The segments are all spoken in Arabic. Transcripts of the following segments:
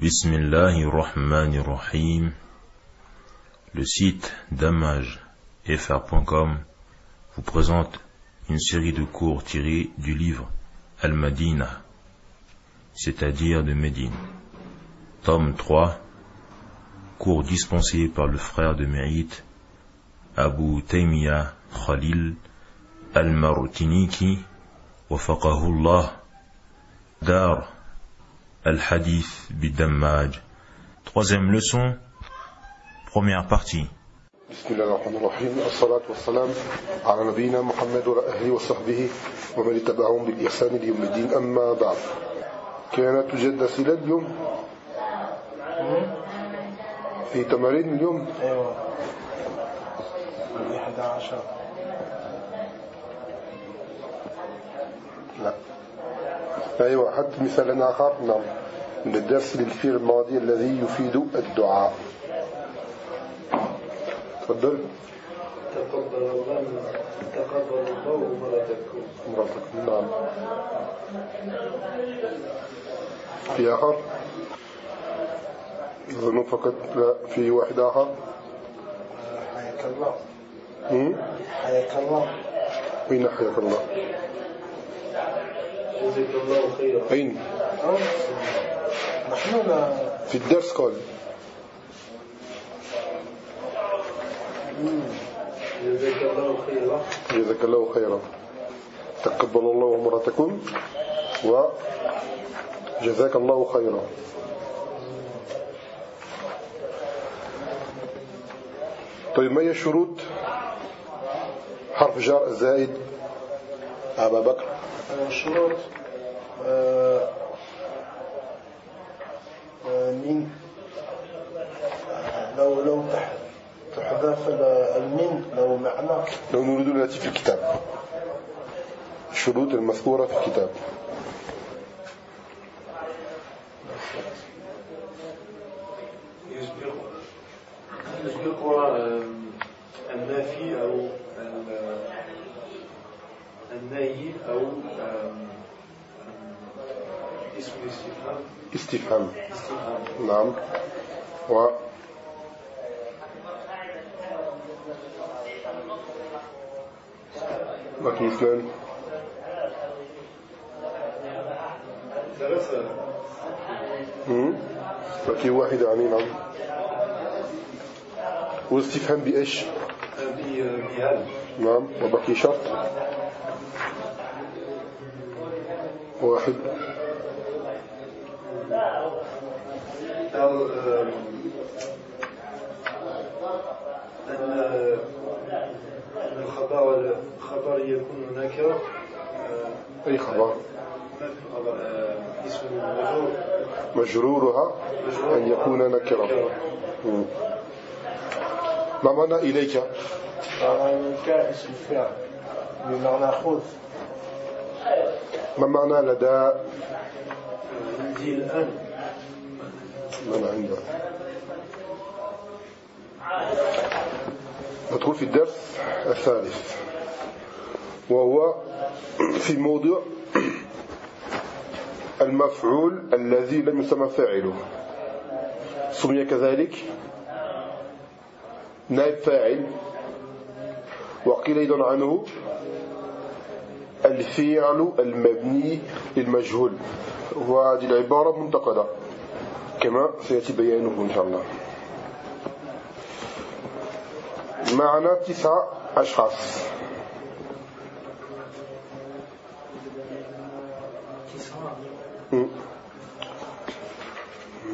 Bismillahirrahmanirrahim. Le site damagefr.com vous présente une série de cours tirés du livre Al-Madina, c'est-à-dire de Médine. Tome 3, cours dispensé par le frère de mérite Abu Taymiyyah Khalil Al-Marutiniki, wafaqahullah, Dar Al-Hadith Bidammaj. Troisième leçon, première partie. بسم الله الرحمن الرحيم الصلاة والسلام على نبينا محمد وعلى أهله وصحبه ومن اتبعهم بالإحسان ليوم الدين أما بعد كانت توجد أسئلة اليوم في تمارين اليوم من 11 لا أيوة حتى مثال آخر. نعم. من الدرس للفعل الماضي الذي يفيد الدعاء. تفضل. تقبل الله تقبل الله مرتكم مراتك نعم. في آخر. ظنوا فقط لا في واحد آخر. حياك الله؟ حياك الله. أين حياك الله؟ جزاك الله خيرا. أين؟ نحن في الدرس قال. جزاك الله خيرا. جزاك الله خيرا. تقبل الله مراتكم وجزاك الله خيرا. طيب ما هي شروط حرف جار الزائد أبا بكر؟ شروط آه، آه، من آه، لو لو تح- تحذف ال- المن لو معنى لو نريد التي في الكتاب. الشروط المذكورة في الكتاب يسبق يسبق آم، النافي أو ال- النهي أو آم، آم، اسم الاستفهام استفهام استفهام نعم و باقي اثنان. باقي واحد يعني نعم والاستفهام بإيش؟ نعم وبقي شرط. واحد. أو أن أن الخبر الخبر يكون نكرة. آم، أي خبر؟ اسم مجرور. مجرورها أن يكون نكرة. مم. ما معنى إليك؟ آه، كائس الفعل. بمعنى خذ. ما معنى لدى؟ عندي الآن من عنده. ندخل في الدرس الثالث وهو في موضوع المفعول الذي لم يسمى فاعله. سمي كذلك نائب فاعل وقيل أيضا عنه الفعل المبني للمجهول. وهذه العبارة منتقدة. كما سيأتي بيانه إن شاء الله. معنا تسع أشخاص.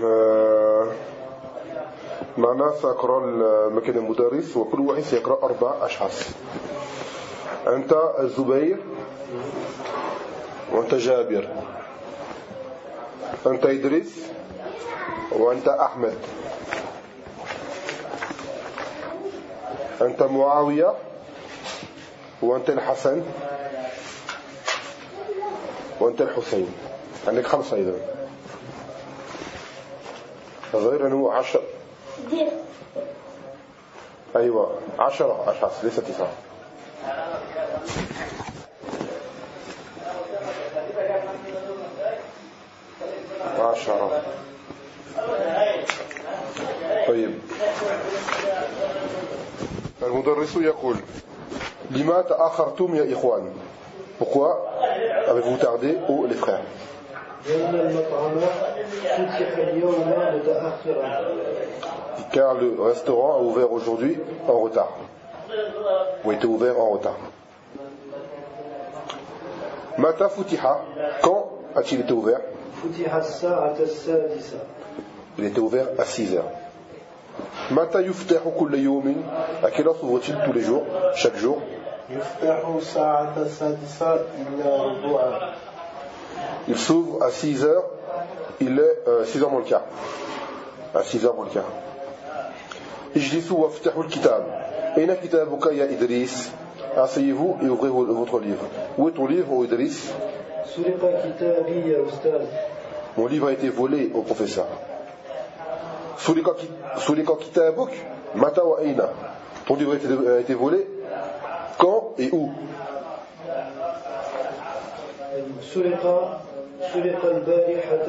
آه، معنا سأقرأ مكان المدرس وكل واحد سيقرأ أربع أشخاص. أنت الزبير وأنت جابر. أنت إدريس وأنت أحمد. أنت معاوية وأنت الحسن وأنت الحسين. عندك خمسة إذا غير أنه عشر. أيوة عشرة أشخاص ليس تسعة. عشرة. طيب المدرس يقول لما تأخرتم يا إخوان Pourquoi avez-vous tardé, ô les frères لأن المطعم فتح اليوم متأخرا Car le restaurant a ouvert aujourd'hui en retard. Ou était ouvert en retard. Mata futiha, quand a-t-il été ouvert فتح الساعة السادسة Il était ouvert à 6 heures. Mata yuftahu kulla À quelle heure s'ouvre-t-il tous les jours, chaque jour? Il s'ouvre à 6 heures, il est euh, 6 heures moins le. À 6 heures moins le quart. Ijlisou waftahu al-kitab. Asseyez-vous et ouvrez votre livre. Où est ton livre, ô Mon livre a été volé au professeur. Sulika ki- Sulika kitabuk Mata wa aina. Ton livre a été, volé. Quand et où? سرق البارحة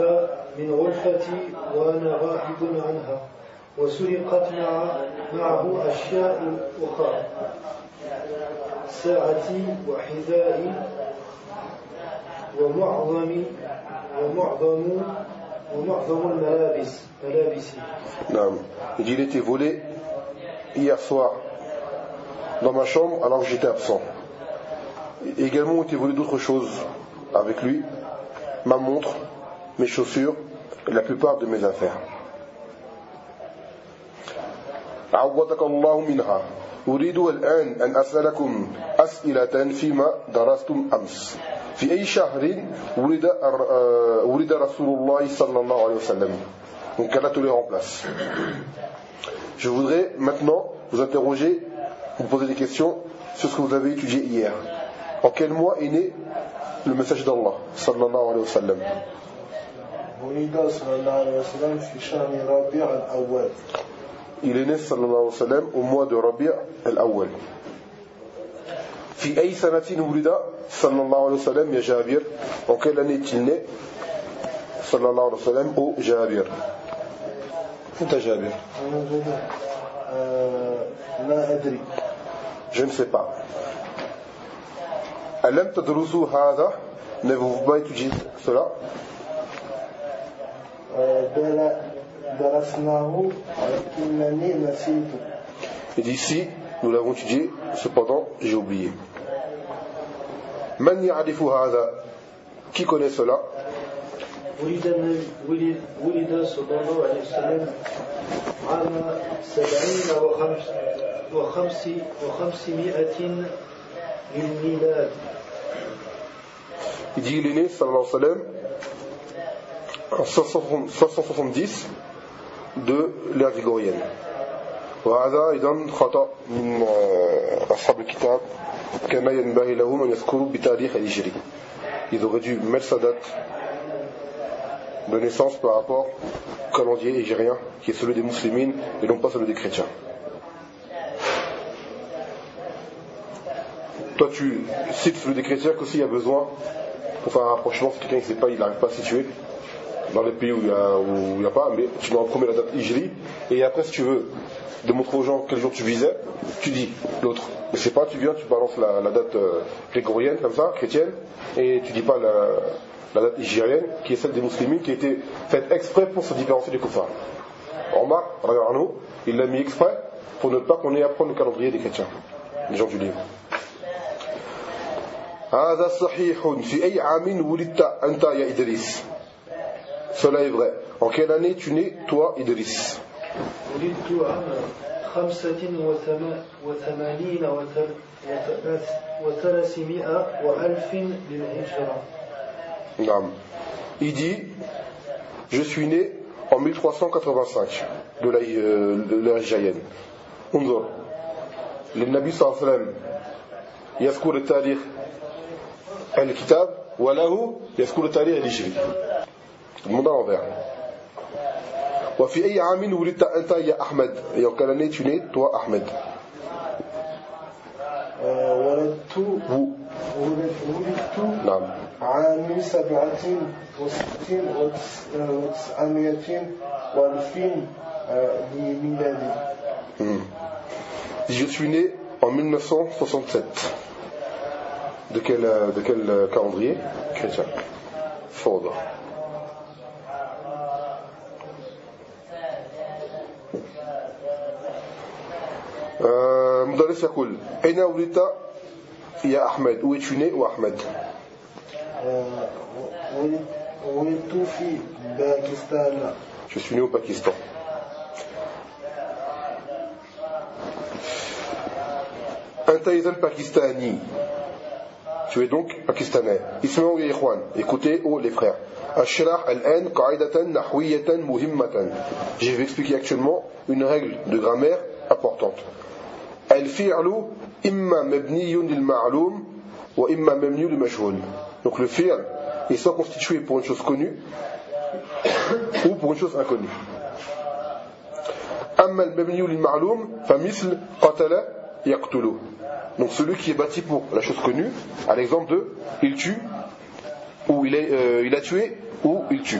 من غرفتي وأنا غائب عنها وسرقت مع معه أشياء أخرى ساعتي وحذائي ومعظم ومعظم Non. Il dit il été volé hier soir dans ma chambre alors que j'étais absent. Également ont été volées d'autres choses avec lui, ma montre, mes chaussures et la plupart de mes affaires. أريد الآن أن أسألكم أسئلة فيما درستم أمس في أي شهر ولد آه، ولد رسول الله صلى الله عليه وسلم Donc Allah te les remplace. Je voudrais maintenant vous interroger, vous poser des questions sur ce que vous avez étudié hier. En quel mois est né le message d'Allah sallallahu alayhi wa sallam ولد صلى الله عليه وسلم في شهر ربيع الأول Il est né sallallahu alayhi wa sallam au mois de Rabi' al-Awwal. في أي سنة ولد صلى الله عليه وسلم يا جابر En quelle année est-il né صلى الله عليه وسلم au جابر أنت جابر. آه، لا أدري Je ne sais pas. ألم تدرسوا هذا N'avez-vous pas étudié cela آه، بل درسناه ولكنني نسيت Et d'ici, nous l'avons étudié, cependant, j'ai oublié. من يعرف هذا Qui connaît cela ولد النبي- ولد ولد صلى الله عليه وسلم عام سبعين وخمس وخمس وخمسمائة للميلاد Il dit il est né, sallallahu alayhi wa sallam, en 560 570 de l'ère grégorienne. وهذا أيضا خطأ من آه، أصحاب الكتاب كان ينبغي لهم أن يذكروا بتاريخ الهجري Ils auraient dû mettre sa date de naissance par rapport au calendrier hégérien qui est celui des musulmans et non pas celui des chrétiens. Toi tu cites celui des chrétiens qu'aussi il y a besoin pour faire un rapprochement si quelqu'un ne sait pas, il n'arrive pas à situer dans les pays où il n'y a, où il y a pas, mais tu mets en premier la date Hijri, et après si tu veux démontrer aux gens quel jour tu visais, tu dis l'autre. Mais c'est pas, tu viens, tu balances la, la date euh, grégorienne comme ça, chrétienne, et tu dis pas la, la date hijrienne, qui est celle des musulmans, qui a été faite exprès pour se différencier des kuffars. Omar, regarde-nous, il l'a mis exprès pour ne pas qu'on ait à prendre le calendrier des chrétiens, les gens du livre. هذا صحيح في أي عام ولدت أنت يا إدريس Cela est vrai. En quelle année tu nais, toi, Idriss ولدت عام خمسة وثما- وثمانين وثل- وثلاث- وثلاثمائة وألف للهجرة Naam. Il dit Je suis né en 1385 de la- euh, de l'ère hijrienne. انظر للنبي صلى الله عليه وسلم يذكر التاريخ الكتاب وله يذكر التاريخ الهجري المضاضع وفي أي عام ولدت أنت يا أحمد؟ يو كان نيت في أحمد. آه، ولدت ولدت نعم. عام سبعة وستين وتسعمية والفين آه، بميلادي Je suis né en 1967. De quel, euh, de quel euh, calendrier? Chrétien. Faudre. مدرس يقول أين ولدت يا أحمد Où es-tu né ou Ahmed آه، ولد- ولدت في باكستان Je suis né au Pakistan. أنت إذا باكستاني Tu es donc pakistanais. اسمعوا يا إخوان. Écoutez, oh les frères. أشرح الآن قاعدة نحوية مهمة. Je vais expliquer actuellement une règle de grammaire importante. Al-fi'lu imma mabniyun lil ma'lum wa imma mabniyun lil majhul. Donc le fi'l est soit constitué pour une chose connue ou pour une chose inconnue. Amma al-mabniyun lil ma'lum fa misl qatala yaqtulu. Donc celui qui est bâti pour la chose connue, à l'exemple de il tue ou il, est, euh, il a tué ou il tue.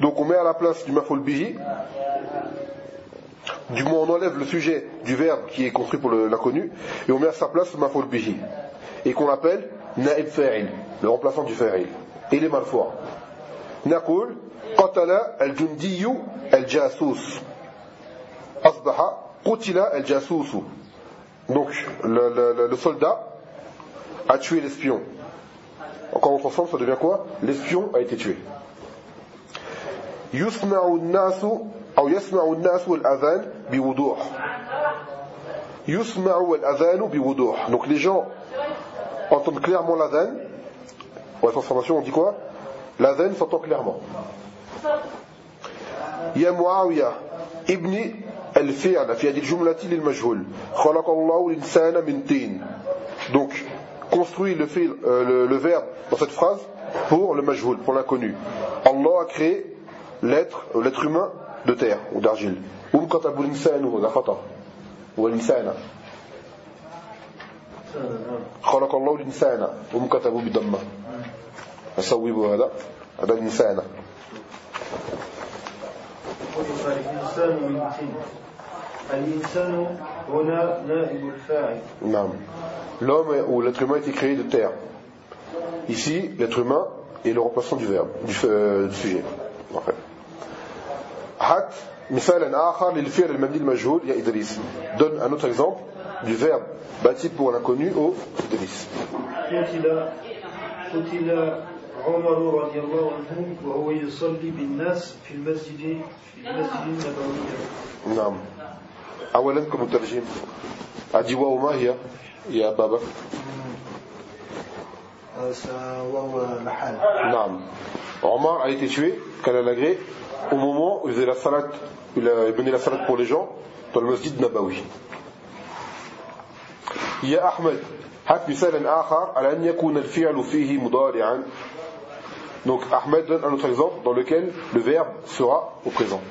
donc on met à la place du maf'ul bihi du moins on enlève le sujet du verbe qui est construit pour le- l'inconnu et on met à sa place le maf'ul bihi et qu'on appelle naib fa'il le remplaçant du fa'il et il est marfou' نقول قتل الجندي الجاسوس أصبح قتل الجاسوس donc le, le- le soldat a tué l'espion quand on transforme ça devient quoi l'espion a été tué يسمع الناس أو يسمع الناس الأذان بوضوح يسمع الأذان بوضوح donc les gens entendent clairement l'adhan pour la transformation on dit quoi l'adhan s'entend clairement يا معاوية ابن الفعل في هذه الجملة للمجهول خلق الله الإنسان من طين donc construit le, fil, euh, le, le verbe dans cette phrase pour le majhoul, pour l'inconnu Allah a créé l'être euh, l'être humain de terre ou d'argile ومكتب الإنسان هذا خطأ والإنسان خلق الله الإنسان ومكتب بضمه أصوب هذا هذا الإنسان خلق الإنسان من طين الإنسان هنا نائب الفاعل Non. L'homme ou l'être humain a été créé de terre. Ici, l'être humain est le remplaçant du verbe, du, euh, du sujet. En fait. حت مثالا آخر للفعل المبني المجهول يا إدريس. Donne un autre exemple du verbe bâti pour l'inconnu au Idriss. قتل قتل عمر رضي الله عنه وهو يصلي بالناس في المسجد في المسجد النبوي نعم. أولا كمترجم. أدي واو ما هي يا بابا؟ آه، وهو محل Naam. Omar a été tué, Khalal Agré, au moment où il faisait la salat, il a mené la salat pour les gens dans le masjid Nabawi. يا أحمد هات مثالا آخر على أن يكون الفعل فيه مضارعا Donc Ahmed donne un autre exemple dans lequel le verbe sera au présent.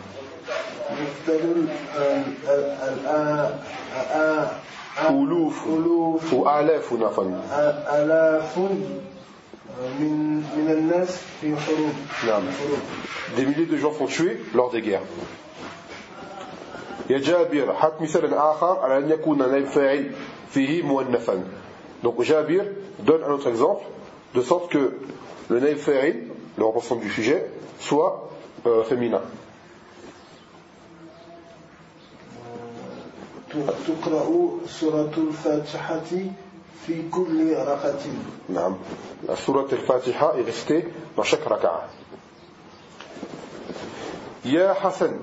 ألوف ou آلاف نفن آلاف Des milliers de gens sont tués lors des guerres. يا جابر هات مثالا آخر على أن يكون نائب فاعل فيه مؤنثا. Donc Jabir donne un autre exemple de sorte que le naïf fa'il, le représentant du sujet, soit euh, féminin. تقرأ سورة الفاتحة في كل ركعة نعم. La sourate al-Fatiha est restée dans chaque raka'a. يا حسن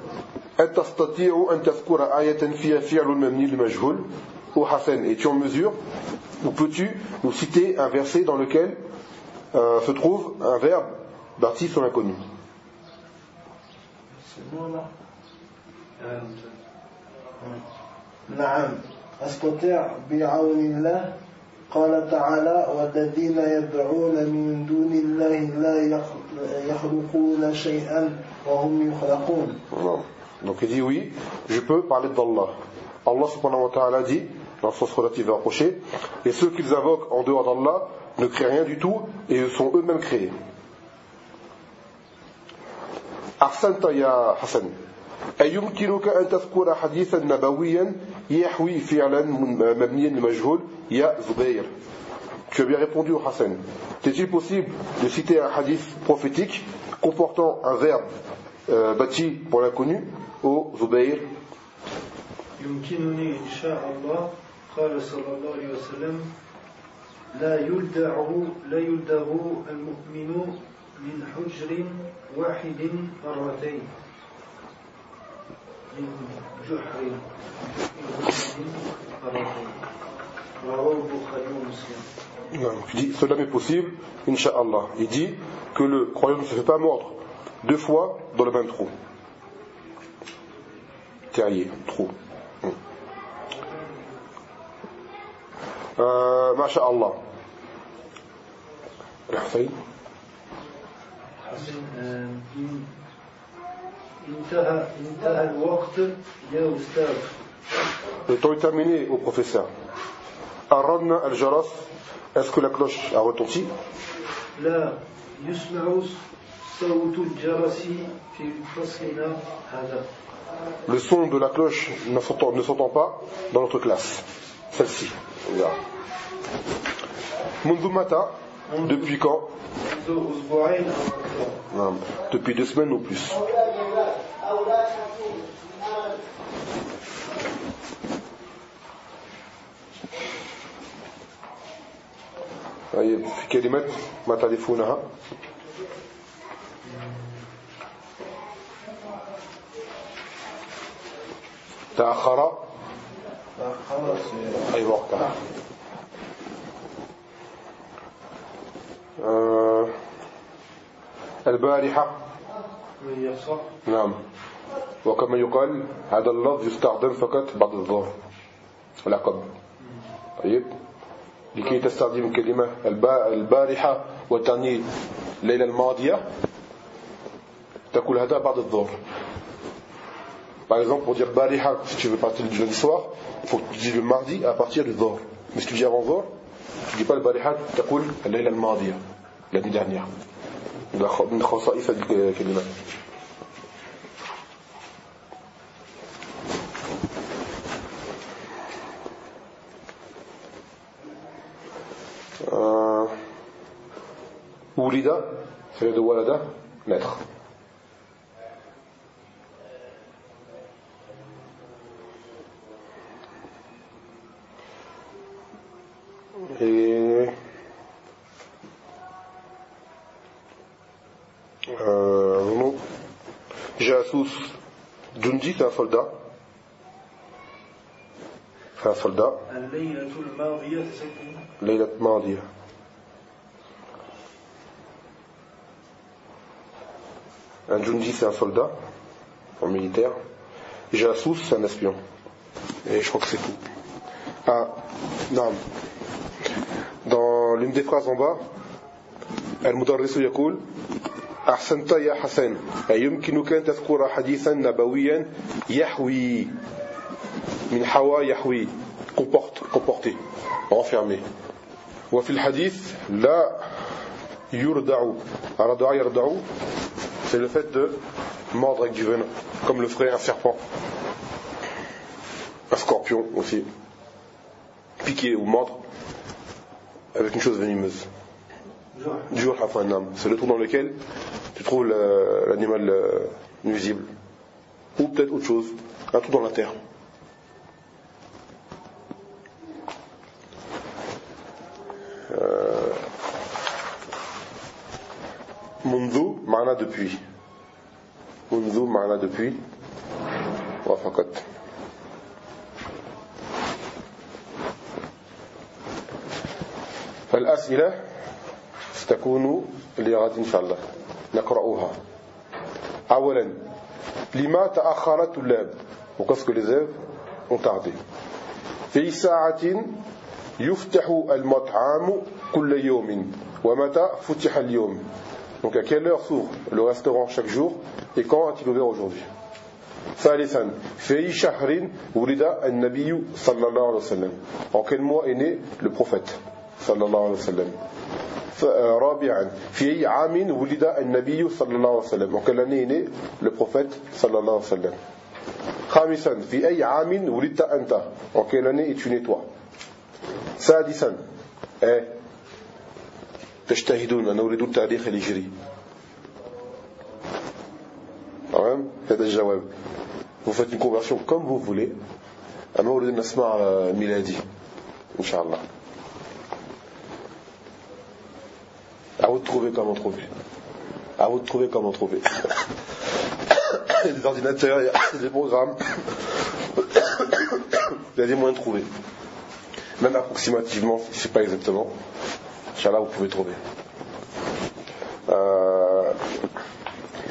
أتستطيع أن تذكر آية فيها فعل مبني لمجهول Ô Hassan, es-tu en mesure ou peux-tu nous citer un verset dans lequel euh, se trouve un verbe bâti sur l'inconnu C'est bon là نعم أستطيع بعون الله قال تعالى والذين يدعون من دون الله لا يخلقون شيئا وهم يخلقون Donc il dit oui, je peux parler d'Allah. Allah subhanahu wa ta'ala dit, dans le sens relatif et rapproché, et ceux qu'ils invoquent en dehors d'Allah ne créent rien du tout et sont eux-mêmes créés. أحسنت يا حسن أيمكنك أن تذكر حديثا نبويا يحوي فعلا مبنيا لمجهول يا زبير. Tu as bien répondu au Hassan. Est-il possible de citer un hadith prophétique comportant un verbe euh, bâti pour l'inconnu au Zubayr? يمكنني من جحر مرتين رواه البخاري ومسلم cela m'est possible, Inch'Allah. Il dit que le croyant ne se fait pas mordre deux fois dans le même trou. Terrier, trou. آه ما شاء الله Le temps est terminé au professeur. Aradna al-Jaras, est-ce que la cloche a retenti? Le son de la cloche ne s'entend pas dans notre classe, celle-ci. Mundumata, depuis quand? Depuis deux semaines ou plus. طيب في كلمة ما تعرفونها تأخر؟ أي وقتها آه البارحة. نعم وكما يقال هذا اللفظ يستخدم فقط بعد الظهر العقب طيب لكي تستخدم كلمة البارحة وتعني الليلة الماضية تقول هذا بعد الظهر Par exemple, pour dire Bariha, si tu veux partir du lundi soir, il faut que tu dises le mardi à partir du Dhor. Mais si tu dis avant Dhor, tu dis pas le Bariha, tu تقول الليلة الماضية, l'année dernière. ده من خصائص الكلمة. آه، ولد فرد ولد نتخ C'est un soldat. Laylat Mardiya. Un Jundi, c'est un soldat, un militaire. Jasus, c'est un espion. Et je crois que c'est tout. Ah, non. Dans l'une des phrases en bas, المدرس يقول أحسنت يا حسن أيمكنك أن تذكر حديثا نبويا يحوي من حوا يحوي comporte comporter enfermé وفي الحديث لا يردع رضع يردع c'est le fait de mordre avec du venin comme le ferait un serpent un scorpion aussi piquer ou mordre avec une chose venimeuse. C'est le trou dans lequel tu trouves l'animal euh, nuisible. Ou peut-être autre chose, un trou dans la terre. Mana depuis. Mundu, mana depuis. وفقط فالأسئلة ستكون لغد إن شاء الله نقرأها أولا لما تأخر الطلاب وقصك لزاف tardé. في ساعة يفتح المطعم كل يوم ومتى فتح اليوم Donc à quelle heure s'ouvre le restaurant chaque jour et quand a-t-il ouvert aujourd'hui ثالثا في أي شهر ولد النبي صلى الله عليه وسلم En quel mois est né le prophète صلى الله عليه وسلم رابعا في أي عام ولد النبي صلى الله عليه وسلم En quelle année est né le prophète صلى الله عليه وسلم خامسا في أي عام ولدت أنت En quelle année es-tu né toi سادسا ايه تجتهدون أنا أريد التاريخ الهجري تمام هذا الجواب vous faites une conversion comme vous voulez أنا أريد أن أسمع ميلادي إن شاء الله À vous de trouver comment trouver. À vous de trouver comment trouver. Il y a des ordinateurs, il y a des programmes. Il y a des moyens de trouver. Même approximativement, je ne sais pas exactement. Inch'Allah, vous pouvez trouver.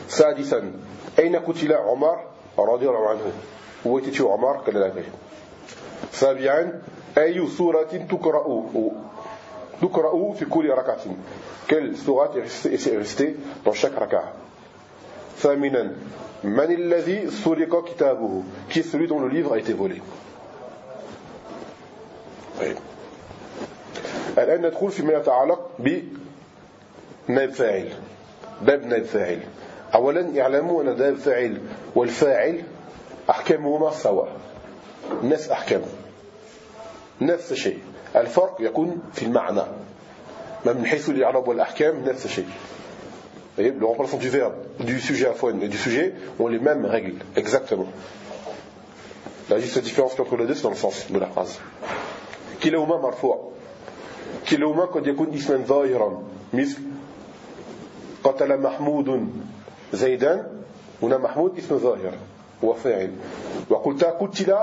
سادسا أين قتل عمر رضي الله عنه Omar Quelle est la veille سابعا أي سورة تقرأ تقرأ في كل ركعة sourate est restée dans chaque raka'a ثامنا من الذي سرق كتابه Qui est celui dont le livre a été volé طيب الآن ندخل فيما يتعلق بنائب فاعل باب نائب فاعل أولا اعلموا أن نائب فاعل والفاعل أحكامهما سواء. نفس أحكام. نفس الشيء الفرق يكون في المعنى. ما من حيث الإعراب والأحكام نفس الشيء طيب le remplaçant du verbe, du sujet à fois et du sujet ont les mêmes règles, exactement. La juste différence entre les deux, c'est dans le sens de la phrase. كلاهما قد يكون اسما ظاهرا. مثل قتل محمود زيدا هنا محمود اسم ظاهر هو فاعل. وقلت قتل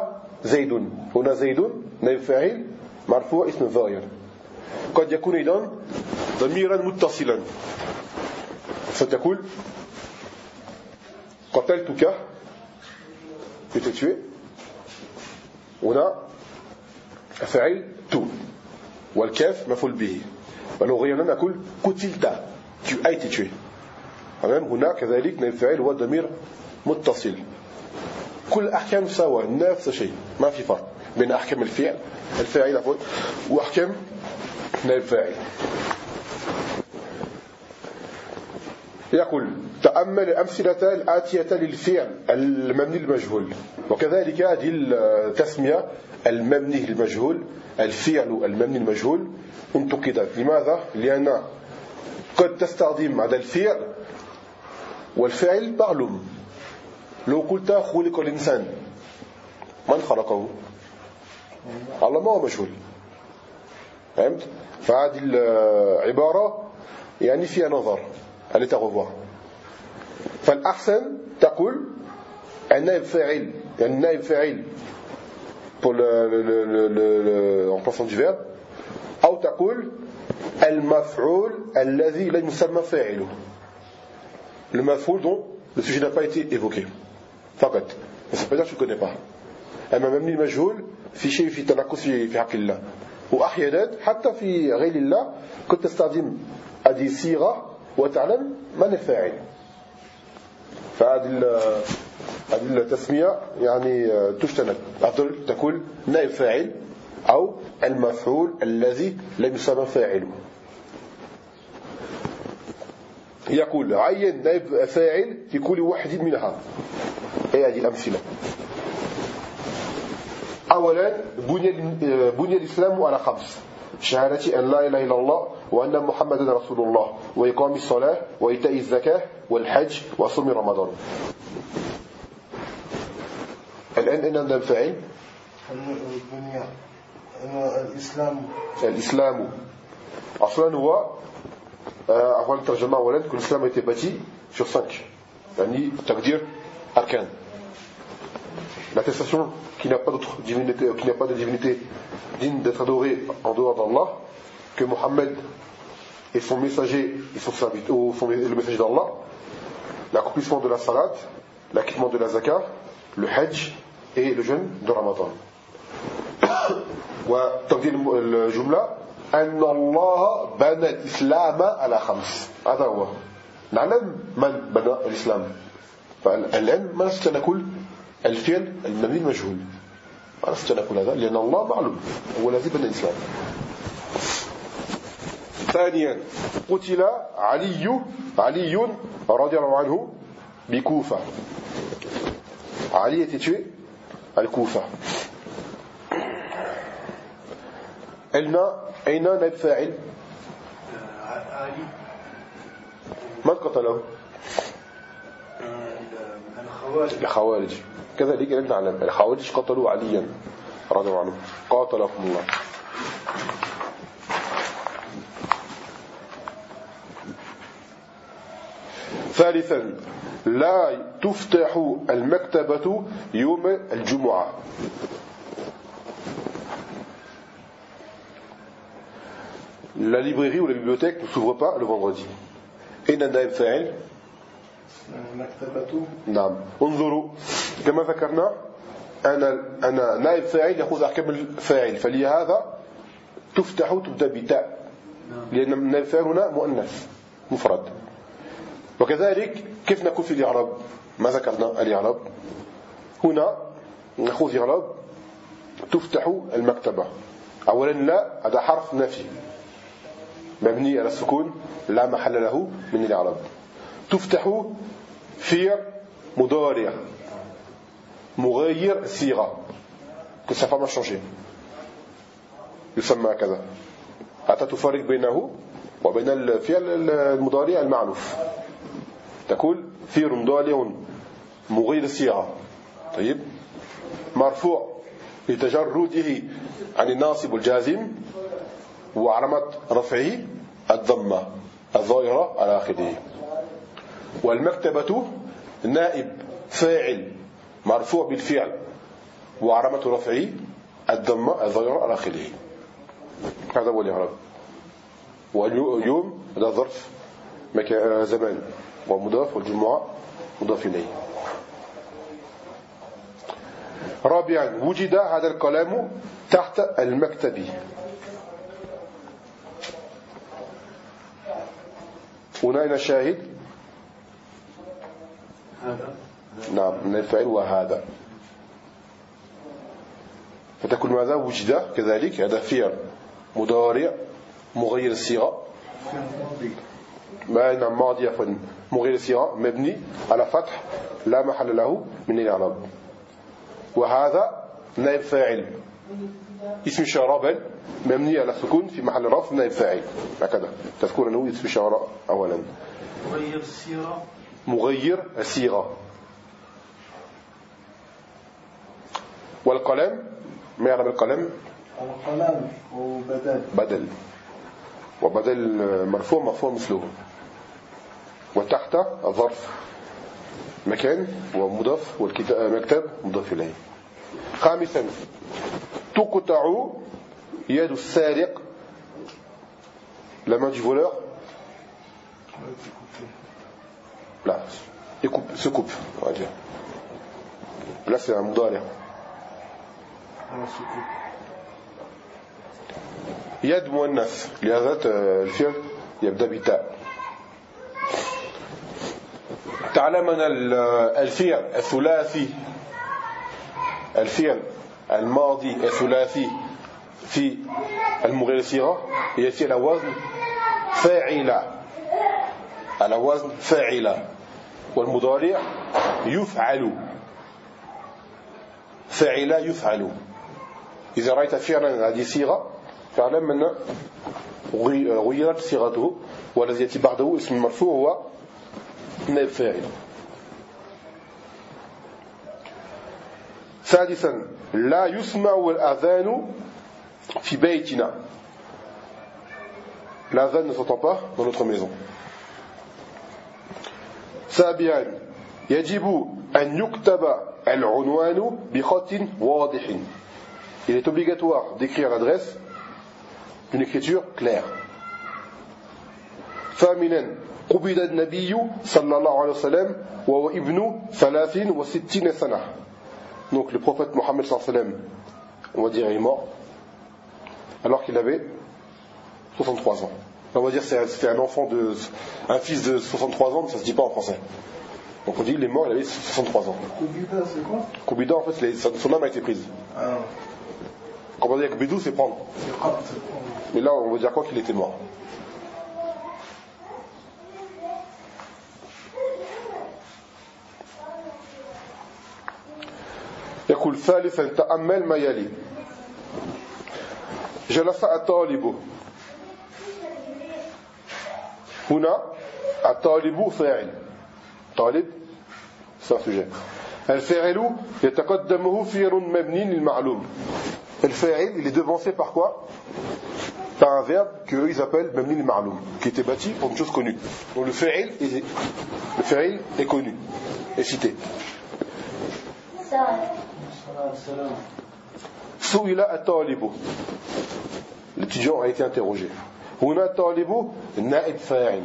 زيد هنا زيد نائب فاعل مرفوع اسم ظاهر. قد يكون أيضا ضميرا متصلا. فتقول قتلتك. Je هنا فاعل تو والكاف مفعول به. ولغويا نقول قتلت. Tu as été tué. تمام هنا كذلك نائب فاعل هو ضمير متصل. كل أحكام سواء نفس الشيء ما في فرق بين أحكام الفعل الفاعل عفوا وأحكام نائب فاعل يقول تأمل الأمثلة الآتية للفعل المبني المجهول وكذلك هذه التسمية المبني المجهول الفعل المبني المجهول انتقدت لماذا؟ لأن قد تستخدم هذا الفعل والفعل معلوم لو قلت خلق الإنسان من خلقه؟ الله ما هو مجهول فهمت؟ فهذه العبارة يعني فيها نظر elle est à revoir فالأحسن تقول النائب فاعل يعني النائب فاعل pour le, le, le, le, en pensant du verbe أو تقول المفعول الذي لم يسمى فاعله le maf'oul dont le sujet n'a pas été évoqué. فقط mais ça veut pas dire que tu ne connais pas. أما مبني المجهول في شيء في تنقص في, في حق الله وأحيانا حتى في غير الله قد تستخدم هذه الصيغة وتعلم من الفاعل. فهذه هذه التسمية يعني تجتنب أفضل تقول نائب فاعل أو المفعول الذي لم يسمى فاعله يقول عين نائب فاعل في كل واحد منها. هي هذه الأمثلة. أولا بني الإسلام على خمس. شهادة أن لا إله إلا الله وأن محمدا رسول الله وإقام الصلاة وإيتاء الزكاة والحج وصوم رمضان. الآن أين الفاعل؟ الإسلام. الإسلام. أصلا هو أول الترجمة أولا كل الإسلام été bâti sur cinq يعني تقدير أركان. l'attestation qu'il n'y a pas d'autre divinité, qu'il n'y a pas de divinité digne d'être adorée en dehors d'Allah, que Mohammed et son messager, et son ou son, le messager d'Allah, l'accomplissement de la salat, l'acquittement de la zakat, le hajj, et le jeûne de Ramadan. وتقدير الجملة أن الله بنى الإسلام على خمس هذا هو نعلم من بنى الإسلام فالآن ما نستطيع نقول الفعل المبني المجهول. ما نستطيع نقول هذا؟ لأن الله معلوم. هو الذي بنى الإسلام ثانيا قتل علي علي رضي الله عنه بكوفة. علي à الكوفة أين أين نائب فاعل علي من قتله؟ الخوارج. الخوارج. كذلك لم نعلم الخوارج قتلوا عليا رضي الله. عنه قاتلكم الله. ثالثا لا تفتح المكتبة يوم الجمعة. La librairie ou la bibliothèque ne s'ouvre pas le vendredi. النائب فاعل؟ المكتبة. نعم. انظروا. كما ذكرنا أنا أنا نائب فاعل يأخذ أحكام الفاعل فلهذا تفتح تبدأ بتاء. لأن النائب فاعل هنا مؤنث مفرد. وكذلك كيف نقول في الإعراب؟ ما ذكرنا الإعراب. هنا نأخذ إعراب تفتح المكتبة. أولا لا هذا حرف نفي. مبني على السكون لا محل له من الإعراب. تفتح في مضارع. مغير الصيغة que sa forme a changé. يسمى كذا حتى تفرق بينه وبين الفعل المضارع المعروف تقول فعل مضارع مغير الصيغة طيب مرفوع لتجرده عن الناصب الجازم وعلامة رفعه الضمة الظاهرة على آخره والمكتبة نائب فاعل مرفوع بالفعل وعلامة رفعه الضمة الظاهرة على آخره. هذا هو الإعراب. واليوم هذا ظرف مكان زمان. ومضاف والجمعة مضاف إليه. رابعا وجد هذا الكلام تحت المكتب. هنا الشاهد هذا. نعم من الفعل وهذا. فتكون ماذا؟ وجد كذلك هذا فعل مضارع مغير الصيغة. ما نعم ماضي عفوا مغير الصيغة مبني على فتح لا محل له من الإعراب. وهذا نائب فاعل. اسم بل مبني على السكون في محل رفع نائب فاعل. هكذا. تذكر أنه اسم إشارة أولا. غير السيرة مغير الصيغة. والقلم ما يعلم القلم؟ القلم وبدل بدل. وبدل مرفوع مرفوع مثله. وتحت الظرف مكان ومضاف والمكتب مضاف إليه. خامسا تقطع يد السارق. la main du voleur. là et coupe, se coupe on va dire. Là c'est un مضارع يد مؤنث لهذا الفعل يبدأ بتاء. تعلم أن الفعل الثلاثي. الفعل الماضي الثلاثي في المغير صيغة يأتي على وزن فاعل. على وزن فاعل. والمضارع يفعل. فاعل يفعل. إذا رأيت فعلا هذه صيغة فاعلم أن غيرت صيغته والذي يأتي بعده اسم مرفوع هو نائب فاعل. سادسا لا يسمع الأذان في بيتنا. L'adhan ne s'entend pas dans notre maison. سابعا يجب أن يكتب العنوان بخط واضح. Il est obligatoire d'écrire l'adresse d'une écriture claire. ثامنا قبض النبي صلى الله عليه وسلم وهو ابن ثلاث وستين سنة Donc le prophète Mohammed sallam, on va dire, il est mort alors qu'il avait 63 ans. On va dire c'était un enfant de un fils de 63 ans, mais ça se dit pas en français. Donc on dit il est mort, il avait 63 ans. Koubida, c'est quoi Koubida, en fait, son âme a été prise. Ah. Quand on dit bidou, c'est prendre. Mais là, on veut dire quoi qu'il était mort? يقول ثالثا تأمل ما يلي جلس الطالب هنا الطالب فاعل طالب سان الفاعل يتقدمه فعل مبني للمعلوم الفاعل il est devancé par quoi par un verbe qu'eux ils appellent mabni al-ma'loum qui était bâti pour une chose connue donc le fa'il est, le fa'il est connu est cité Souila at-talibu l'étudiant a été interrogé هنا الطالب نائب فاعل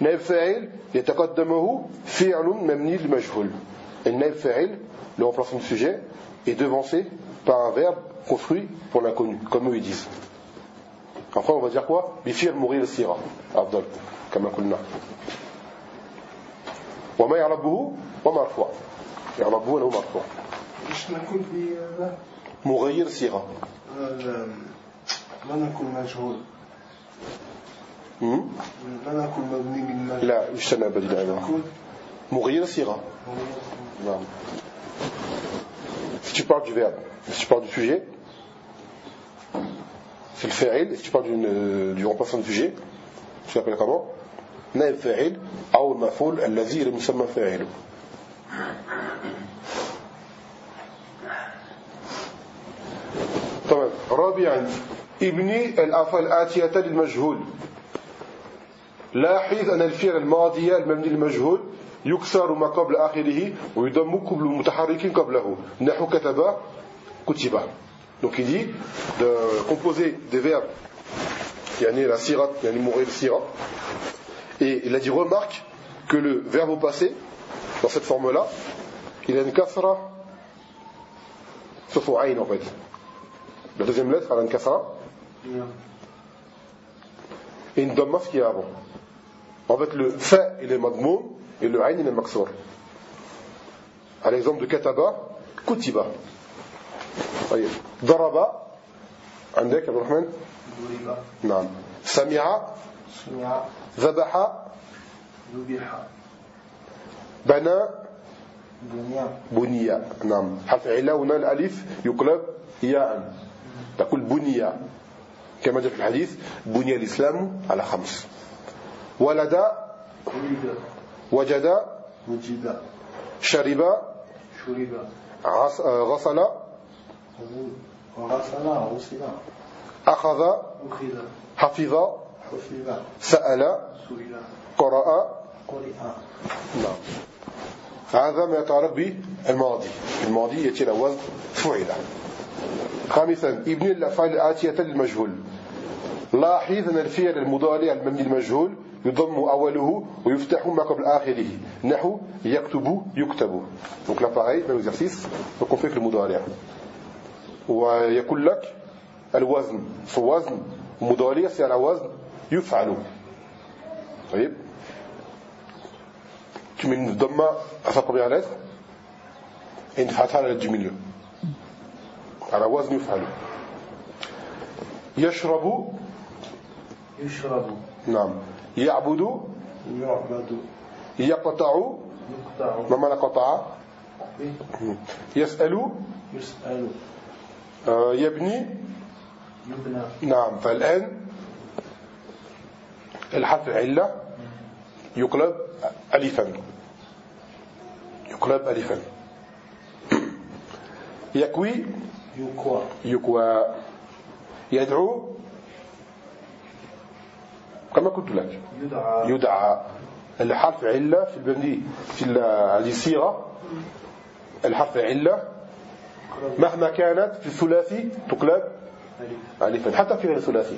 نائب فاعل يتقدمه فعل مبني للمجهول النائب فاعل le remplaçant du sujet est devancé par un verbe construit pour l'inconnu comme eux ils disent. Après on va dire quoi? بفعل مغير الصيغه افضل كما قلنا وما يعربه ومرفوع يعربه له مرفوع إيش نقول مغير صيغه ما نكون مجهول ما نكون مبني بالمجهول لا اجتنب بديل مغير صيغة نعم Si tu parles du verbe, si tu parles du sujet, c'est le fa'il, et si tu parles du remplaçant du sujet, tu l'appelles comment? نائب فاعل أو المفعول الذي لم يسمى فاعله تمام رابعا ابني الأفعال الآتية للمجهول لاحظ أن الفعل الماضي المبني للمجهول يكسر ما قبل آخره ويضم كل متحرك قبله نحو كتب كتب donc il dit de composer des verbes يعني la sirat يعني mourir sira et il a dit remarque que le verbe au passé dans cette forme là il a une kasra sauf au ayn en fait la deuxième lettre elle a une kasra et une damma ce qui est avant. En fait, le fa il est madmoum et le ayn il est maksour. À l'exemple de kataba, kutiba. ضرب عندك عبد الرحمن نعم سمع ذبح ذبح بنى بني نعم حرف علا هنا الالف يقلب ياء تقول بني كما جاء في الحديث بني الإسلام على خمس ولد وجد وجد شرب شرب غسل غسل أخذ حفظ سأل قرأ نعم. هذا ما يتعلق بالماضي. الماضي يأتي وزن فعل. خامسا ابن الأفعال الآتية للمجهول. لاحظ أن الفعل المضارع المبني المجهول يضم أوله ويفتح ما قبل آخره. نحو يكتب يكتب. دونك là pareil même exercice. Donc on fait avec le ويقول لك الوزن في وزن مضارع على وزن يفعل طيب من ضم أثق بها لاس إن فتحنا الجميل على وزن يفعل يشرب يشرب نعم يعبد يعبد يقطع يقطع ما معنى قطع؟ يسأل يسأل آه، يبني يبنى. نعم فالآن الحرف العلة يقلب ألفا. يقلب ألفا. يكوي. يكوى. يكوى. يدعو كما قلت لك. يدعى. يدعى. الحرف علة في المبني في هذه الصيغة. الحرف علة. مهما كانت في الثلاثي تقلب ألفا. حتى في غير الثلاثي.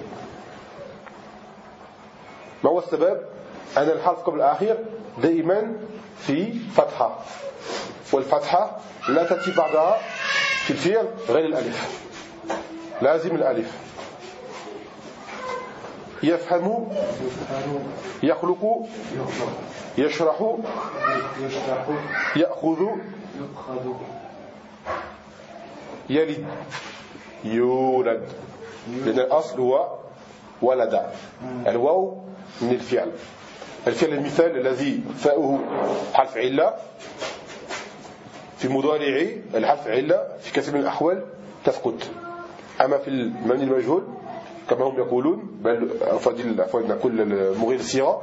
ما هو السبب؟ أن الحرف قبل الأخير دائما في فتحة. والفتحة لا تأتي بعدها في الفعل غير الألف. لازم الألف. يفهم يخلق يشرح يأخذ يلد يولد. لأن الأصل هو ولد. الواو من الفعل. الفعل المثال الذي فاؤه حرف علة في مضارع الحرف علة في كثير من الأحوال تسقط. أما في المبني المجهول كما هم يقولون بل أفضل أفضل نقول المغير الصيغة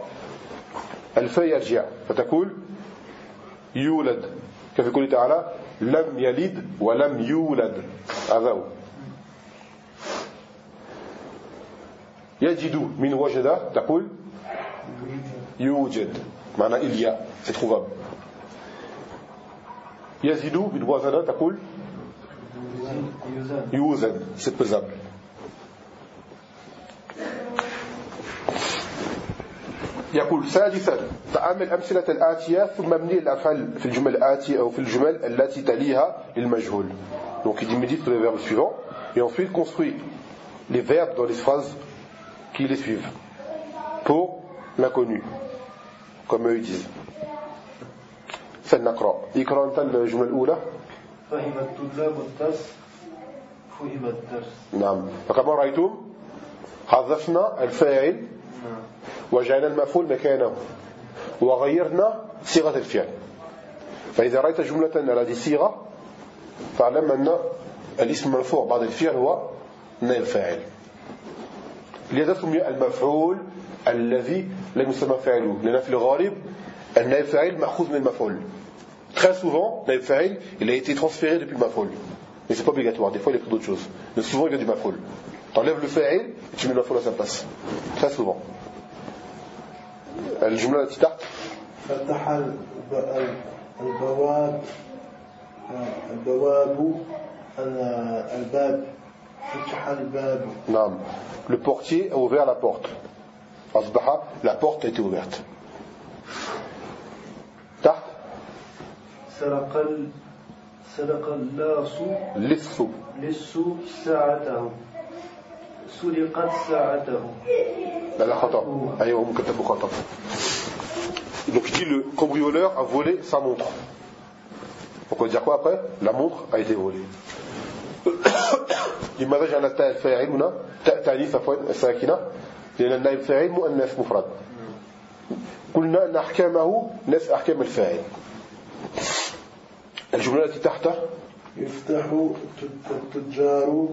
الفاء يرجع فتقول يولد. كما يقول تعالى؟ لم يلد ولم يولد. هذا هو. يجد من وجد تقول يوجد. معنى c'est trouvable. يزيد من وزن تقول يوزن c'est يقول ثالثا تأمل الأمثلة الآتية ثم مبني الأفعال في الجمل الآتية أو في الجمل التي تليها للمجهول. Donc il dit médite le verbe suivant. Et ensuite construit les verbes dans les phrases qui les suivent. Pour l'inconnu comme eux ils disent. فلنقرأ يقرأ أنت الجملة الأولى فهم الطلاب الدرس فهم الدرس. نعم. فكما رأيتم حذفنا الفاعل. وجعلنا المفعول مكانه وغيرنا صيغة الفعل فإذا رأيت جملة على هذه الصيغة فاعلم أن الاسم المرفوع بعد الفعل هو نائب الفاعل لذا سمي المفعول الذي لم يسمى فاعله لأن في الغالب النائب فاعل مأخوذ من المفعول Très souvent, naïb fa'il, il a été transféré depuis le maf'ul. Mais c'est pas obligatoire, des fois il y a d'autres choses. Mais souvent il vient du maf'ul. T'enlèves le fa'il et tu mets le maf'ul à sa place. Très souvent. الجملة التي تحت فتح البواب البواب الباب فتح الباب. نعم. Le portier a ouvert la porte. أصبح la porte a été ouverte. تحت سرق ال... سرق اللاص لص لص ساعته سرقت ساعته لا لا خطأ أيوه مكتب خطأ donc il dit le cambrioleur a volé sa montre. On peut dire quoi après? La montre a été volée. لماذا جعل التاء الفاعل هنا تاء تانيث عفوا ساكنه لأن النائب فاعل مؤنث مفرد قلنا ان احكامه نفس احكام الفاعل الجمله التي تحته يفتح التجار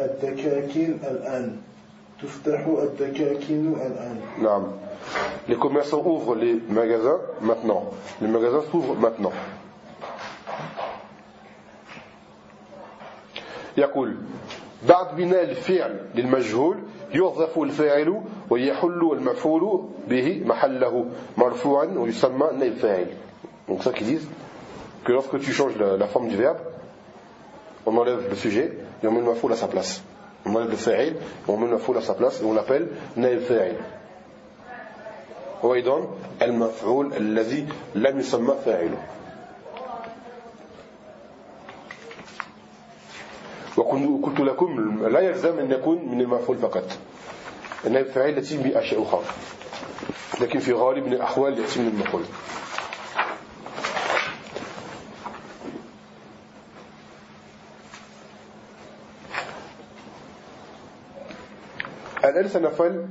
الدكاكين الآن تفتح الدكاكين الآن نعم Les commerçants ouvrent les magasins maintenant. Les magasins s'ouvrent maintenant. يقول بعد بناء الفعل للمجهول يوظف الفاعل ويحل المفعول به محله مرفوعا ويسمى نائب فاعل donc ça qu'ils disent que lorsque tu changes la, la forme du verbe on enlève le sujet et on met le mafoul à sa place on enlève le fa'il on met le mafoul à sa place et on l'appelle نائب فاعل وأيضا المفعول الذي لم يسمى فاعله. وقلت لكم لا يلزم أن يكون من المفعول فقط. النائب فاعل يأتي بأشياء أخرى. لكن في غالب الأحوال يأتي من المفعول. الآن سنفعل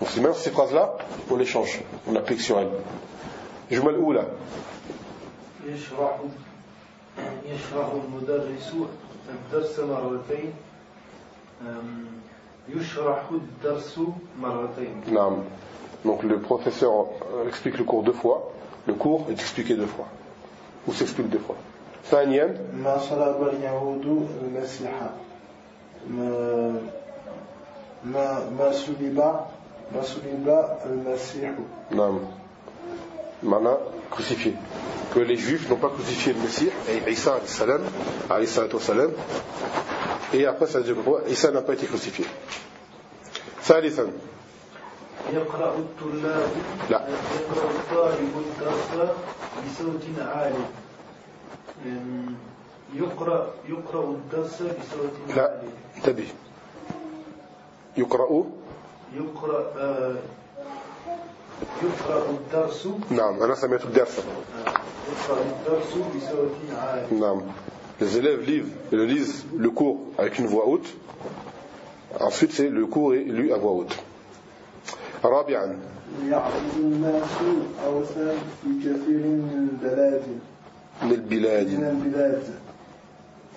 Donc c'est même ces phrases-là, on les change, on applique sur elles. الجملة الأولى يشرح يشرح المدرس الدرس مرتين أم، يشرح الدرس مرتين نعم Donc le professeur euh, explique le cours deux fois, le cours est expliqué deux fois, ou s'explique deux fois. ثانيا ما صلب اليهود المسيح ما ما ما صلب ما صلب المسيح نعم معنى crucifié que les juifs n'ont pas crucifié le Messie et Isa alayhi salam alayhi salatu wassalam et après ça veut dire quoi Isa n'a pas été crucifié ثالثا يقرأ الطلاب لا. يقرأ الطالب الدرس بصوت عالي أم، يقرأ يقرأ الدرس بصوت لا عالي انتبه يقرأ؟ يقرأ آه، يقرأ الدرس. نعم أنا سمعت الدرس. يقرأ الدرس بصوت عالي. نعم. Les élèves lisent, lisent le cours avec une voix haute. Ensuite, c'est le cours est lu à voix haute. رابعا يعبد الناس أوثان في كثير من البلاد. من البلاد. من البلاد.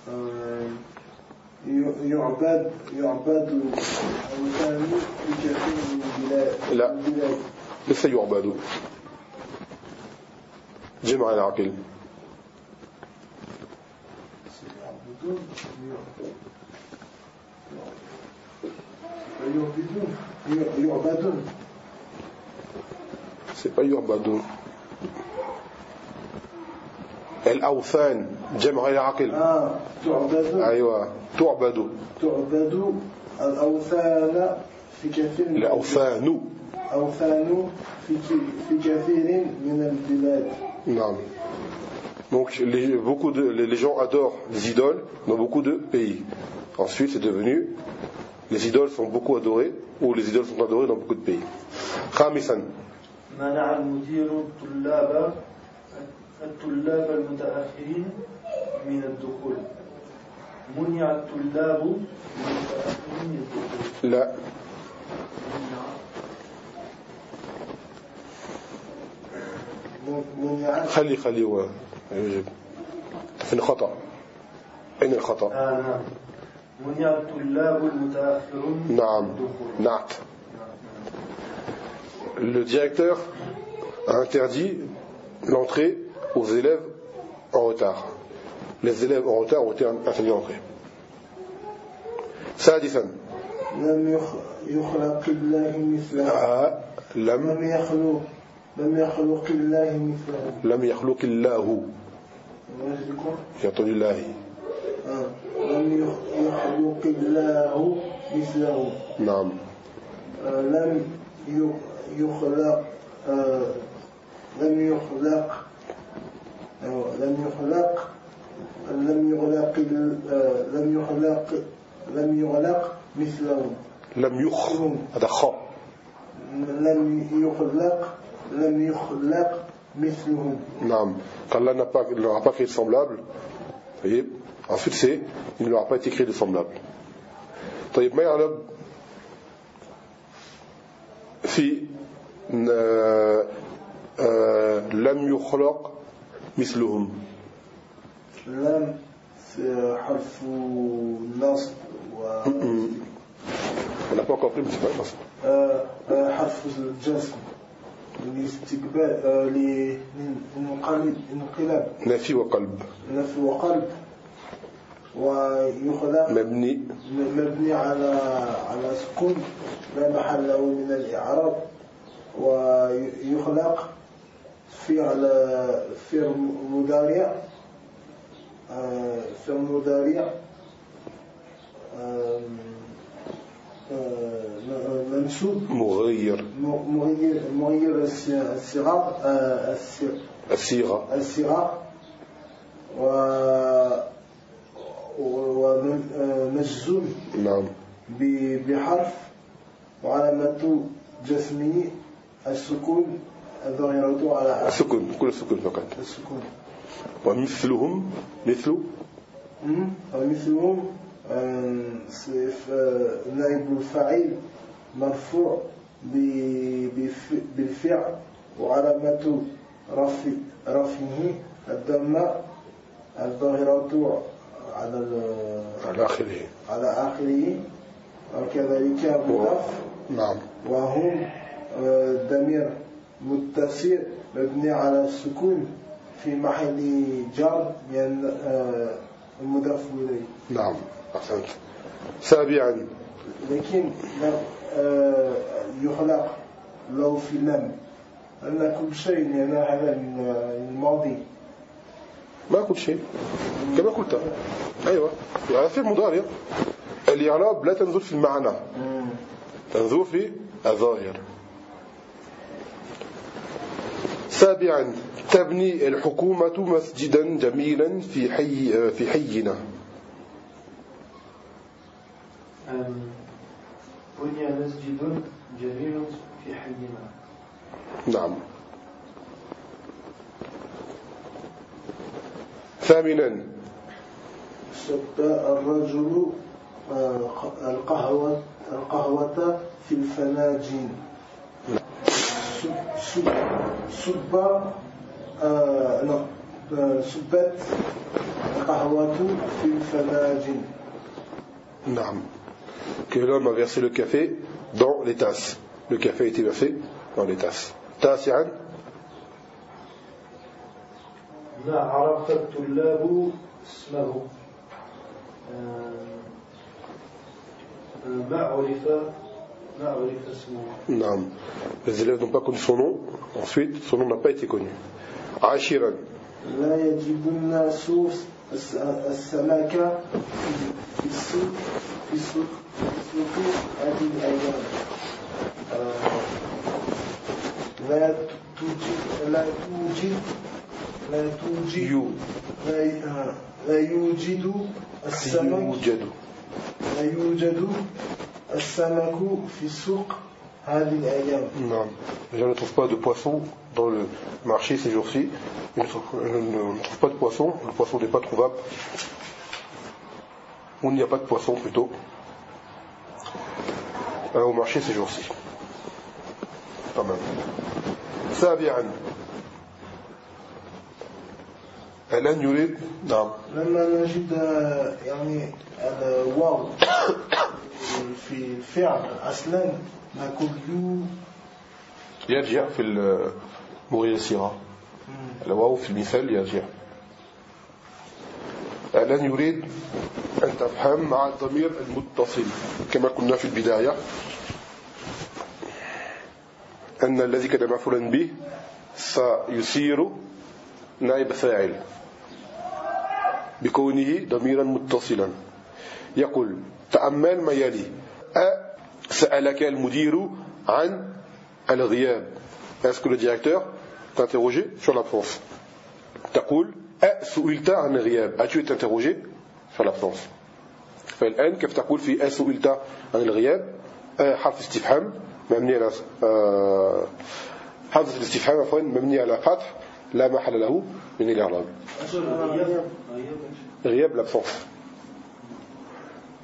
آه، ي- يعبد يعبد في كثير من البلاد. لا. ليس يعبد. جمع العقل. يعبدون. C'est pas يعبدون. الأوثان جمع العقل آه تعبد أيوة تعبد تعبد الأوثان في كثير من الأوثان أوثان في في كثير من البلاد Non. Donc les, beaucoup de, les, les gens adorent les idoles dans beaucoup de pays. Ensuite, c'est devenu les idoles sont beaucoup adorées ou les idoles sont adorées dans beaucoup de pays. خامسا منع المدير الطلاب الطلاب المتأخرين من الدخول. منع الطلاب المتأخرين من الدخول. لا. منع خلي خلي هو يجب. في الخطأ. أين الخطأ؟ آه نعم. منع الطلاب المتأخرون من نعم. الدخول. نعت. Le directeur a interdit l'entrée aux élèves en retard. Les élèves en retard ont été interdits d'entrer. سادسا لم يخ- يخلق الله مثله آه لم لم يخلق لم يخلق الله مثله لم يخلق الله وجدكم يعطي الله آه. لم يخ- يخلق الله مثله نعم آه، لم ي- يخلق آه، لم يخلق أو لم يخلق لم يغلق آه، لم يخلق لم يغلق مثله لم يخ هذا خاء لم يخلق لم يخلق مثله نعم qu'Allah n'a pas, leur a pas créé de semblable voyez ensuite c'est il ne leur a pas été créé de semblable طيب ما يعلم في آه، آه، لم يخلق مثلهم. لم في حرف النصب و on n'a pas encore pris mais c'est pas grave. آه، آه، حرف الجزم. لاستقبال آه، ل- للانقلاب انقلاب. نافي وقلب. نفي وقلب. ويخلق مبني. مبني على على سكون. لا محل له من الإعراب. ويخلق فعل فعل مضارع آه، فعل مضارع آم، آه، منسوب مغير. مغير مغير الصيغة آه، الصيغة. الصيغة. و ومجزوم نعم. بحرف وعلامة جسمه السكون. الظاهرة على السكون كل السكون فقط. السكون. ومثلهم مثل؟ صف- آه، نائب الفاعل مرفوع بالفعل وعلامة رفع رفعه الضمة الظاهرة على على آخره. على آخره. وكذلك مضاف. نعم. وهم آه، ضمير. متصل مبني على السكون في محل جر لأن آه، المضاف إليه. نعم أحسنت. سابعا. لكن آه، يخلق لو في لم. أن كل شيء لأن هذا من الماضي. ما قلت شيء. كما قلت. أيوة. يعني في المضارع الإعراب لا تنظر في المعنى. تنظر في الظاهر. سابعا تبني الحكومة مسجدا جميلا في حي في حينا. بني مسجد جميل في حينا. نعم. ثامنا سب الرجل آه، القهوة القهوة في الفناجين. سب سب آه، آه، سبت القهوة في الفناجين نعم que l'homme a versé le café dans les tasses. Le café a été versé dans les tasses. تاسعا ما عرف الطلاب اسمه ما عرف ما عرف اسمه نعم les élèves n'ont pas connu son nom ensuite son nom n'a pas été connu عاشرا لا يجد الناس السمك في السوق في السوق في السوق هذه الأيام لا توجد لا توجد لا توجد لا لا يوجد السمك يوجد لا يوجد السمك في السوق هذه الأيام Non, les gens ne trouvent pas de poisson dans le marché ces jours-ci. Ils ne trouvent, euh, ne trouvent pas de poisson, le poisson n'est pas trouvable. Ou il n'y a pas de poisson plutôt euh, au marché ces jours-ci. Pas mal. الآن يريد؟ نعم. لما نجد يعني الواو في الفعل أصلا نقول يو يرجع في المغير الصيغة. الواو في المثال يرجع. الآن يريد أن تفهم مع الضمير المتصل كما قلنا في البداية أن الذي كان مفعولا به سيصير نائب فاعل. بكونه ضميرا متصلا. يقول تأمل ما يلي. أ سألك المدير عن الغياب. Est-ce que le directeur t'a interrogé sur l'absence? تقول أ سئلت عن الغياب. As-tu été interrogé sur l'absence? فالآن كيف تقول في أ سئلت عن الغياب؟ أ حرف استفهام مبني على آه، حرف الاستفهام عفوا مبني على فتح. لا محل له من الإعراب. غياب l'absence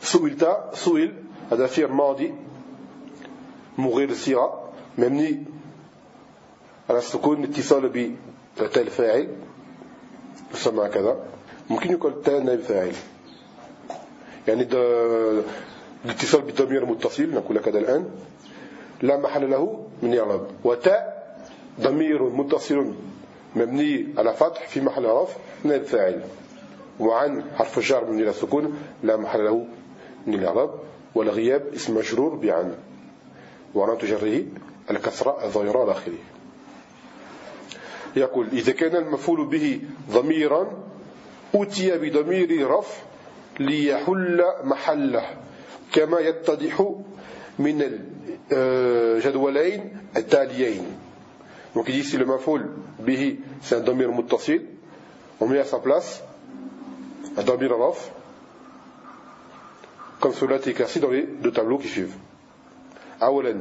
سئلت سئل هذا فعل ماضي مغير الصيغة مبني على السكون اتصال بتاء الفاعل. يسمى كذا ممكن يقول تاء نائب فاعل يعني الاتصال بالضمير المتصل نقول كذا الآن. لا محل له من إعراب. وتاء ضمير متصل. مبني على فتح في محل رفع نائب فاعل وعن حرف الجر مبني على السكون لا محل له من الإعراب والغياب اسم مجرور بعن. وعن تجره الكسرة الظاهرة على يقول إذا كان المفعول به ضميرا أتي بضمير رفع ليحل محله كما يتضح من الجدولين التاليين. Donc il dit si le mafoul bihi c'est un damir muttasil, on met à sa place un damir raf, comme cela est éclairci dans les deux tableaux qui suivent. أولا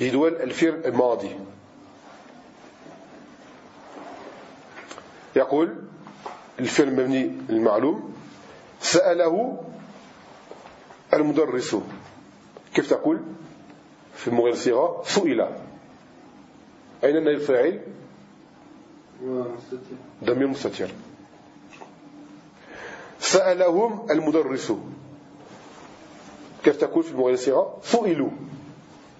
يدول الفعل الماضي يقول الفعل المبني المعلوم سأله المدرس كيف تقول في المغير صيغة سئل أين النائب الفاعل؟ ضمير مستتر سألهم المدرس. كيف تقول في المغير صيغة سئلوا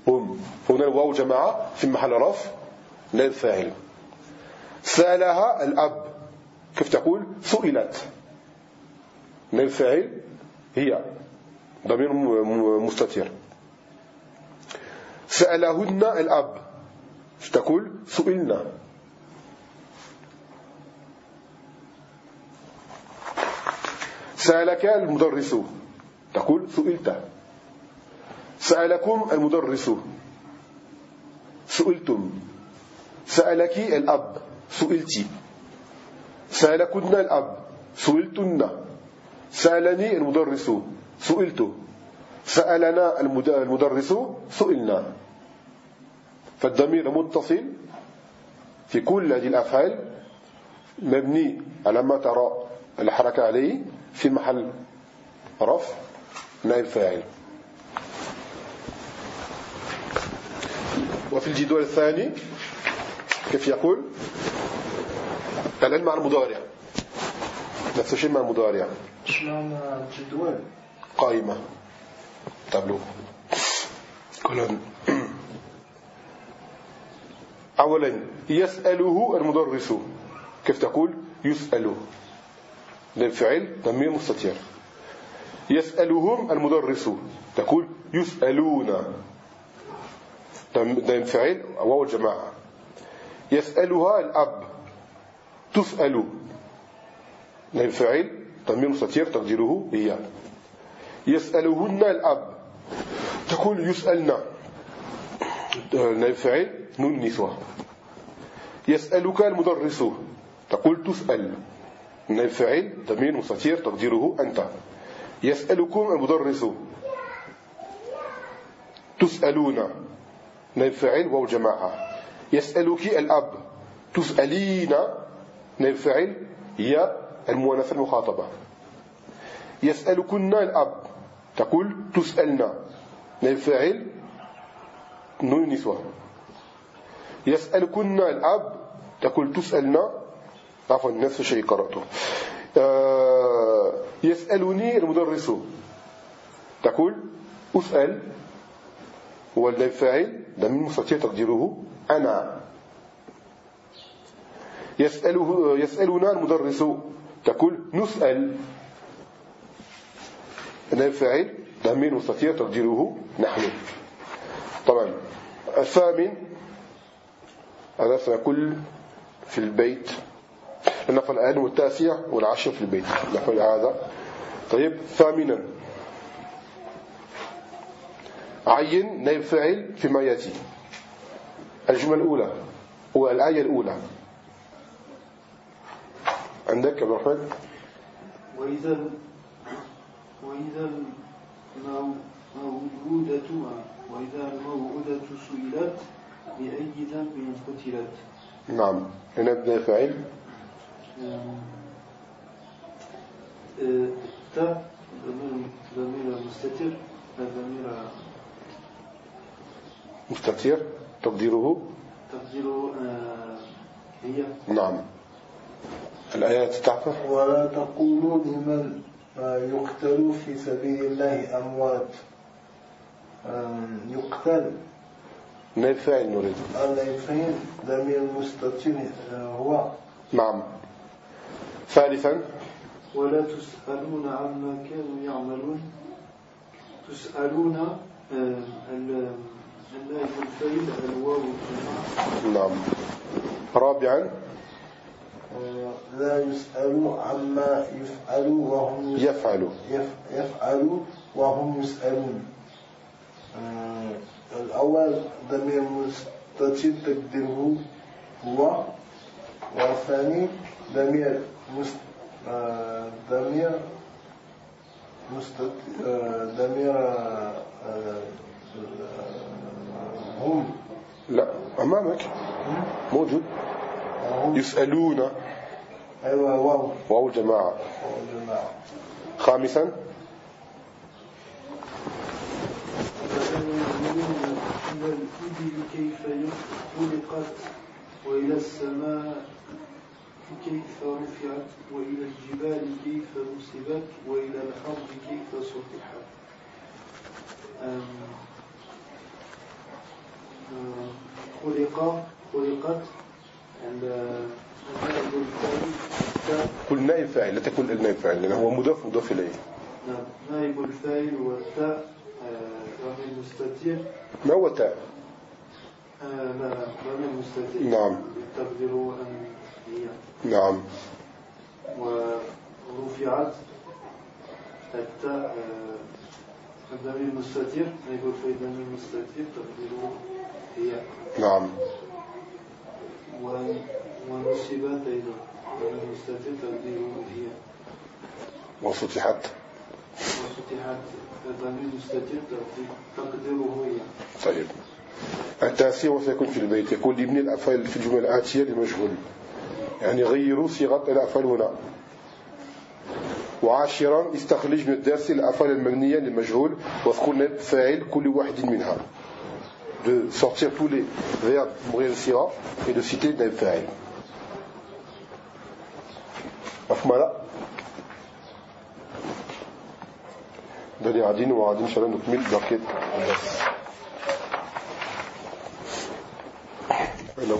هم. هنا الواو جماعة في محل رفع نائب فاعل سألها الأب. كيف تقول سئلت نائب فاعل هي. ضمير مستتر. سألهن الأب. تقول سئلنا. سألك المدرس. تقول سئلت. سألكم المدرس. سئلتم. سألك الأب. سئلتي سألكن الأب. سئلتن. سألني المدرس. سئلت. سألنا المدرس. سئلنا. فالضمير متصل في كل هذه الأفعال مبني على ما ترى الحركة عليه في محل رفع نائب فاعل. وفي الجدول الثاني كيف يقول؟ العلم مع المضارع. نفس الشيء مع المضارع. قائمة. تابلو. كولون. أولا يسأله المدرس. كيف تقول؟ يسأله للفعل ضمير مستتر يسألهم المدرس. تقول يسألون. ضمير فعل واو الجماعة. يسألها الأب. تسأل. للفعل ضمير مستتر تقديره هي. يسألهن الأب. تقول يسألنا الفعل نون يسألك المدرس. تقول تسأل. الفعل ضمير مستتر تقديره أنت. يسألكم المدرس. تسألون. الفعل واو جماعة. يسألك الأب. تسألين. الفعل هي المؤنث المخاطبة. يسألكن الأب. تقول تسألنا. نون النسوة يسألكن الأب تقول تسألنا. عفوا نفس الشيء قرأته. آه، يسألني المدرس. تقول أسأل هو الفاعل لم مستطيع تقديره أنا. يسأله يسألنا المدرس. تقول نسأل. الفاعل ضمير مستطيع تقديره نحن. طبعا. الثامن هذا سيكون في البيت. لنقل الآن والتاسع والعشر في البيت. نحو هذا. طيب ثامنا. عين نائب فاعل فيما يأتي. الجملة الأولى والآية الأولى. عندك يا الرحمن وإذا وإذا الموءودة وإذا الموءودة سئلت بأي ذنب قتلت؟ نعم. هنا بدأ فاعل تا ضمير مستتر ضمير مستتر. تقديره؟ تقديره هي. نعم. الآيات تعرف ولا تقولوا لمن يقتل في سبيل الله أموات. يقتل. نائب فاعل نريد النائب ضمير مستتر هو. نعم. ثالثا. ولا تسألون عما كانوا يعملون. تسألون النائب الفاعل الواو نعم. رابعا. لا يسأل عما يفعل وهم يفعل يفعل وهم يسألون. الأول ضمير مستتر تقديره هو والثاني ضمير مست ضمير مستت ضمير هم. لا أمامك. موجود. يسألون. أيوة واو. واو الجماعة. واو خامسا إلى الإبل كيف خلقت وإلى السماء كيف رفعت وإلى الجبال كيف نصبت وإلى الأرض كيف سطحت خلق خلقت كل نائب فاعل؟ لا تكون النائب فاعل لأنه هو مضاف مضاف إليه. نعم نائب الفاعل والتاء ما هو تاء مستتر نعم. تقديره أن هي نعم. ورفعت التاء الضمير المستتر نائب الفاعل ضمير مستتر تقديره هي. نعم. ونصبت أيضا. ونستتر تقديره هي. وفتحت. طيب. التاسع وسيكون في البيت. يكون لابن الأفعال في الجمل الآتية لمجهول. يعني غيروا صيغة الأفعال هنا. وعاشرا استخرج من الدرس الأفعال المبنية للمجهول واذكر نائب فاعل كل واحد منها. De sortir tous les verbes mourir sira et de citer نائب فاعل مفهوم هذا ده قاعدين وقاعدين ان شاء الله نكمل الدرس لو